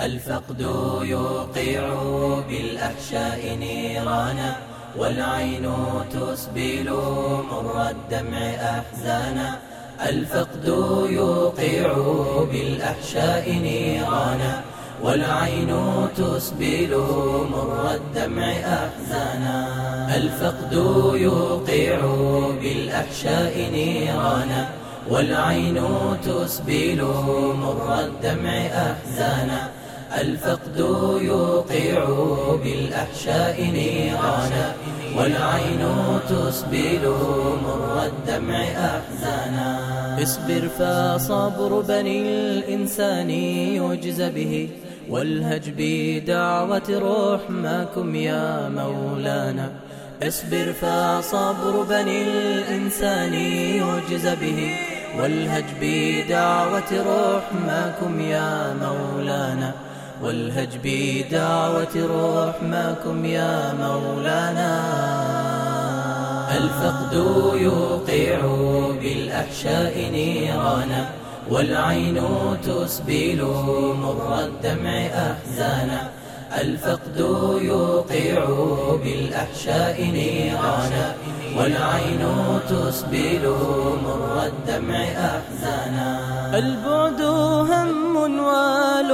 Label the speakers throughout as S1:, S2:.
S1: الفقد يوقع بالأحشاء نيرانا والعين تسبل مر الدمع أحزانا الفقد يوقع بالأحشاء نيرانا والعين تسبل مر الدمع أحزانا الفقد يوقع بالأحشاء نيرانا والعين تسبل مر الدمع أحزانا الفقد يوقع بالأحشاء نيرانا والعين تسبل مر الدمع أحزانا. اصبر فصبر بني الإنسان يعجز به والهج بدعوة رحمكم يا مولانا. اصبر فصبر بني الإنسان يعجز به والهج بدعوة رحمكم يا مولانا. والهج بدعوة رحمكم يا مولانا. الفقد يوقع بالأحشاء نيرانا والعين تسبل مر الدمع أحزانا. الفقد يوقع بالأحشاء نيرانا والعين تسبل مر الدمع أحزانا. البعد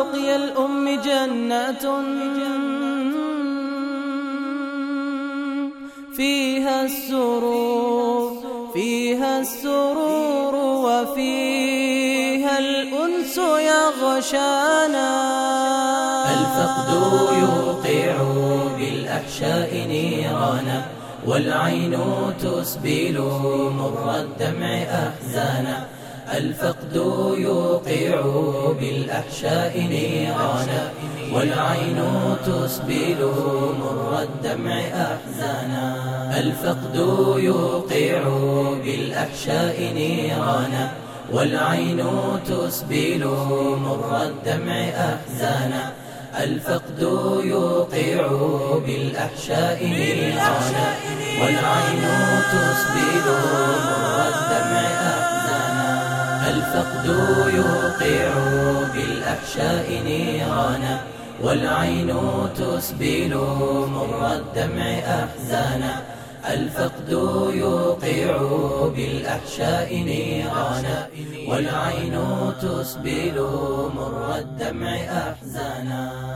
S1: ولقي الأم جنات فيها السرور فيها السرور وفيها الأنس يغشانا الفقد يوقع بالأحشاء نيرانا والعين تسبل مر الدمع أحزانا. الفقد يوقع بالأحشاء نيرانا والعين تسبل مر الدمع أحزانا. الفقد يوقع بالأحشاء نيرانا والعين تسبل مر الدمع أحزانا. الفقد يوقع بالأحشاء نيرانا والعين تسبل الفقد يوقع بالأحشاء نيرانا والعين تسبل مر الدمع أحزانا الفقد يوقع بالأحشاء نيرانا والعين تسبل مر الدمع أحزانا